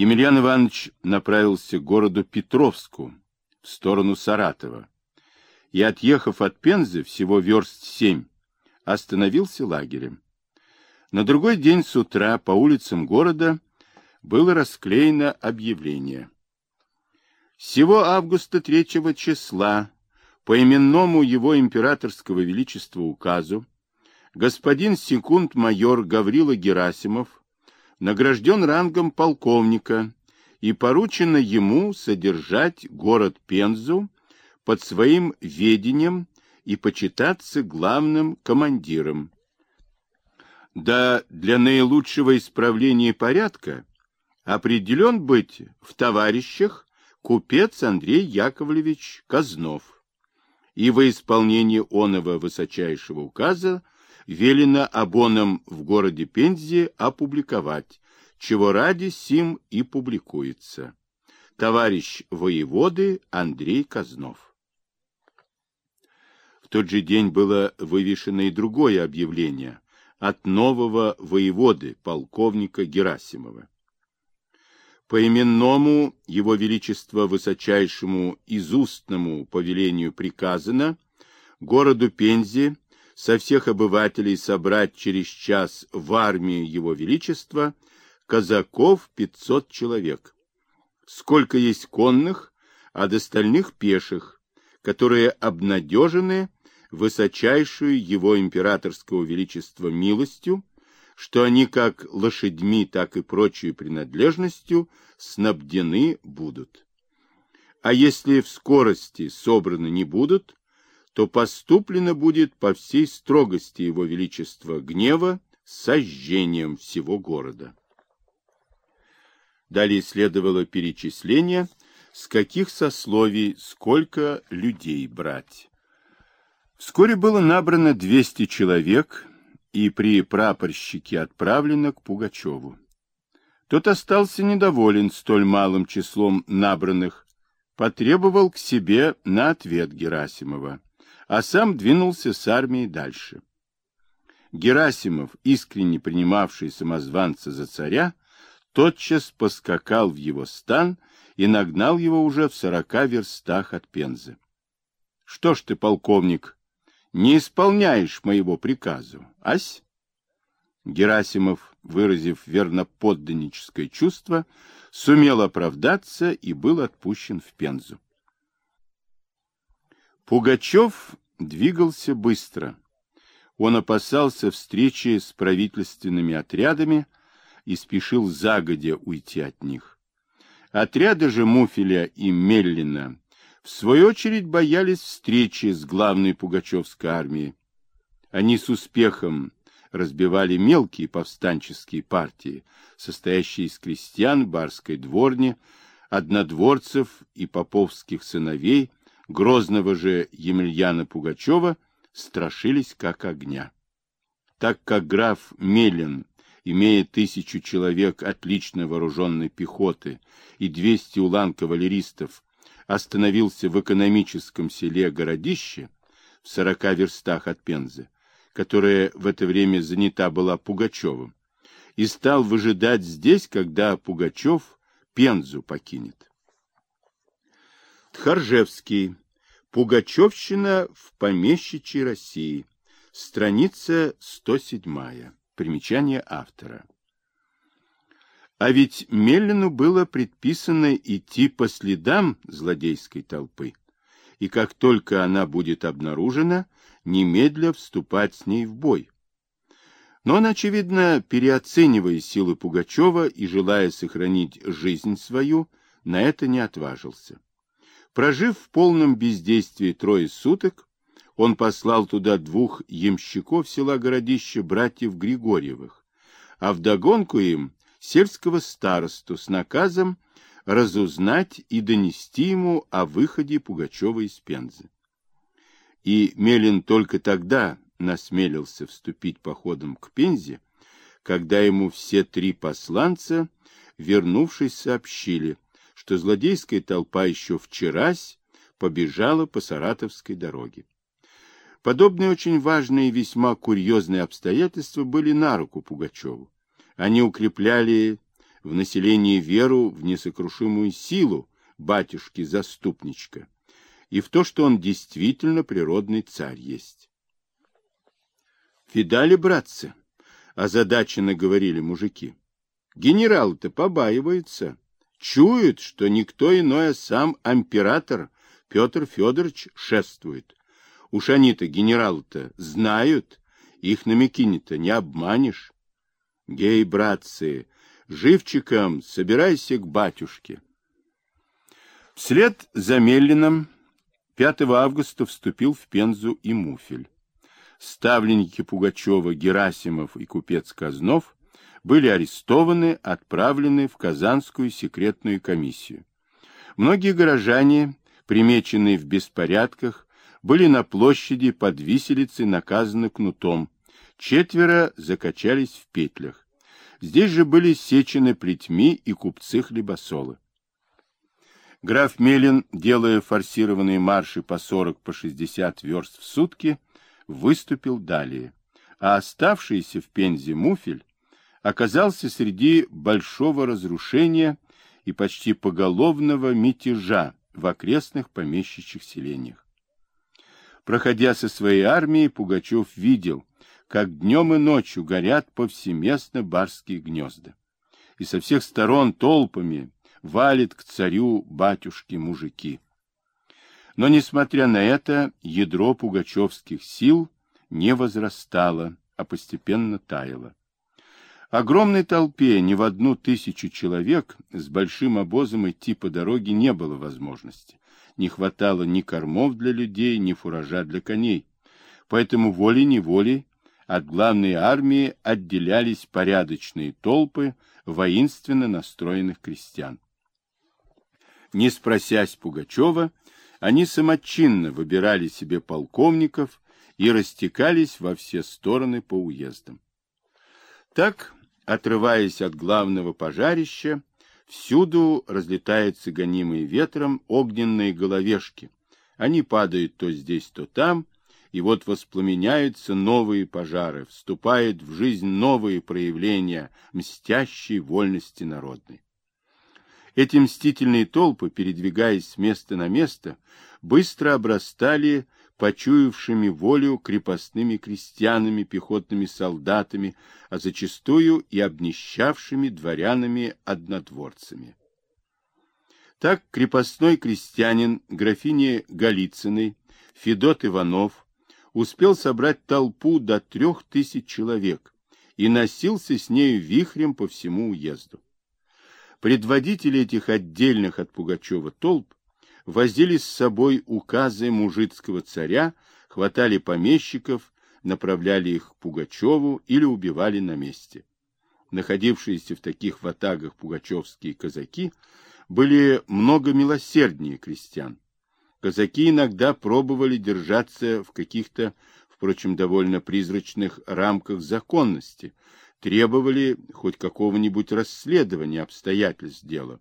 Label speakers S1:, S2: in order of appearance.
S1: Емельян Иванович направился к городу Петровску, в сторону Саратова, и, отъехав от Пензы всего верст семь, остановился лагерем. На другой день с утра по улицам города было расклеено объявление. Сего августа третьего числа по именному его императорского величества указу господин секунд-майор Гаврила Герасимов награжден рангом полковника и поручено ему содержать город Пензу под своим ведением и почитаться главным командиром. Да для наилучшего исправления порядка определен быть в товарищах купец Андрей Яковлевич Казнов. И во исполнение оного высочайшего указа велено обоном в городе Пензе опубликовать, чего ради сим и публикуется. Товарищ воеводы Андрей Казнов. В тот же день было вывешено и другое объявление от нового воеводы, полковника Герасимова. По именному его величество высочайшему изустному повелению приказано городу Пензе со всех обывателей собрать через час в армии его величества казаков 500 человек. Сколько есть конных, а до остальных пеших, которые обнадежены высочайшую его императорского величества милостью, что они как лошадьми, так и прочей принадлежностью снабдены будут. А если в скорости собраны не будут, то поступлено будет по всей строгости его величества гнева сожжением всего города. Далее следовало перечисление, с каких сословий сколько людей брать. Вскоре было набрано 200 человек и при прапорщике отправлено к Пугачеву. Тот остался недоволен столь малым числом набранных, потребовал к себе на ответ Герасимова а сам двинулся с армией дальше. Герасимов, искренне принимавший самозванца за царя, тотчас поскакал в его стан и нагнал его уже в сорока верстах от Пензы. — Что ж ты, полковник, не исполняешь моего приказу, ась? Герасимов, выразив верноподданническое чувство, сумел оправдаться и был отпущен в Пензу. Пугачев двигался быстро. Он опасался встречи с правительственными отрядами и спешил загодя уйти от них. Отряды же Муфеля и Меллина в свою очередь боялись встречи с главной пугачевской армией. Они с успехом разбивали мелкие повстанческие партии, состоящие из крестьян, барской дворни, однодворцев и поповских сыновей, Грозного же Емельяна Пугачева страшились как огня. Так как граф Мелин, имея тысячу человек отлично вооруженной пехоты и двести улан кавалеристов, остановился в экономическом селе Городище в сорока верстах от Пензы, которая в это время занята была Пугачевым, и стал выжидать здесь, когда Пугачев Пензу покинет. Тхаржевский. Пугачевщина в помещичьей России. Страница 107. Примечание автора. А ведь Меллину было предписано идти по следам злодейской толпы, и как только она будет обнаружена, немедля вступать с ней в бой. Но он, очевидно, переоценивая силы Пугачева и желая сохранить жизнь свою, на это не отважился. Прожив в полном бездействии трое суток, он послал туда двух ямщиков села Городище братьев Григорьевых, а вдогонку им сельского старосту с наказом разузнать и донести ему о выходе Пугачева из Пензы. И Мелин только тогда насмелился вступить походом к Пензе, когда ему все три посланца, вернувшись, сообщили — что злодейская толпа еще вчерась побежала по Саратовской дороге. Подобные очень важные и весьма курьезные обстоятельства были на руку Пугачеву. Они укрепляли в населении веру в несокрушимую силу батюшки-заступничка и в то, что он действительно природный царь есть. «Видали, братцы?» — озадаченно говорили мужики. «Генерал-то побаивается, чует, что никто иной, а сам император Петр Федорович шествует. Уж они-то, генерал-то, знают, их на Микине-то не обманешь. Гей, братцы, живчиком собирайся к батюшке». Вслед за Меллином 5 августа вступил в Пензу и Муфель. Ставленники Пугачева, Герасимов и купец Казнов были арестованы, отправлены в Казанскую секретную комиссию. Многие горожане, примеченные в беспорядках, были на площади под виселицей наказаны кнутом, четверо закачались в петлях. Здесь же были сечены плетьми и купцы-хлебосолы. Граф Мелин, делая форсированные марши по 40 по 60 верст в сутки, выступил далее, а оставшийся в Пензе Муфель оказался среди большого разрушения и почти поголовного мятежа в окрестных помещичьих селениях. Проходя со своей армией, Пугачев видел, как днем и ночью горят повсеместно барские гнезда. И со всех сторон толпами валит к царю батюшки мужики. Но, несмотря на это, ядро пугачевских сил не возрастало, а постепенно таяло. Огромной толпе, не в одну тысячу человек, с большим обозом идти по дороге не было возможности. Не хватало ни кормов для людей, ни фуража для коней. Поэтому волей-неволей от главной армии отделялись порядочные толпы воинственно настроенных крестьян. Не спросясь Пугачева, они самочинно выбирали себе полковников и растекались во все стороны по уездам. Так, отрываясь от главного пожарища, всюду разлетаются гонимые ветром огненные головешки. Они падают то здесь, то там, и вот воспламеняются новые пожары, вступают в жизнь новые проявления мстящей вольности народной. Эти мстительные толпы, передвигаясь с места на место, быстро обрастали почуявшими волю крепостными крестьянами, пехотными солдатами, а зачастую и обнищавшими дворянами-однодворцами. Так крепостной крестьянин графине Голицыной Федот Иванов успел собрать толпу до трех тысяч человек и носился с нею вихрем по всему уезду. Предводители этих отдельных от Пугачева толп возили с собой указы мужицкого царя, хватали помещиков, направляли их к Пугачеву или убивали на месте. Находившиеся в таких ватагах пугачевские казаки были много милосерднее крестьян. Казаки иногда пробовали держаться в каких-то, впрочем, довольно призрачных рамках законности, требовали хоть какого-нибудь расследования обстоятельств дела.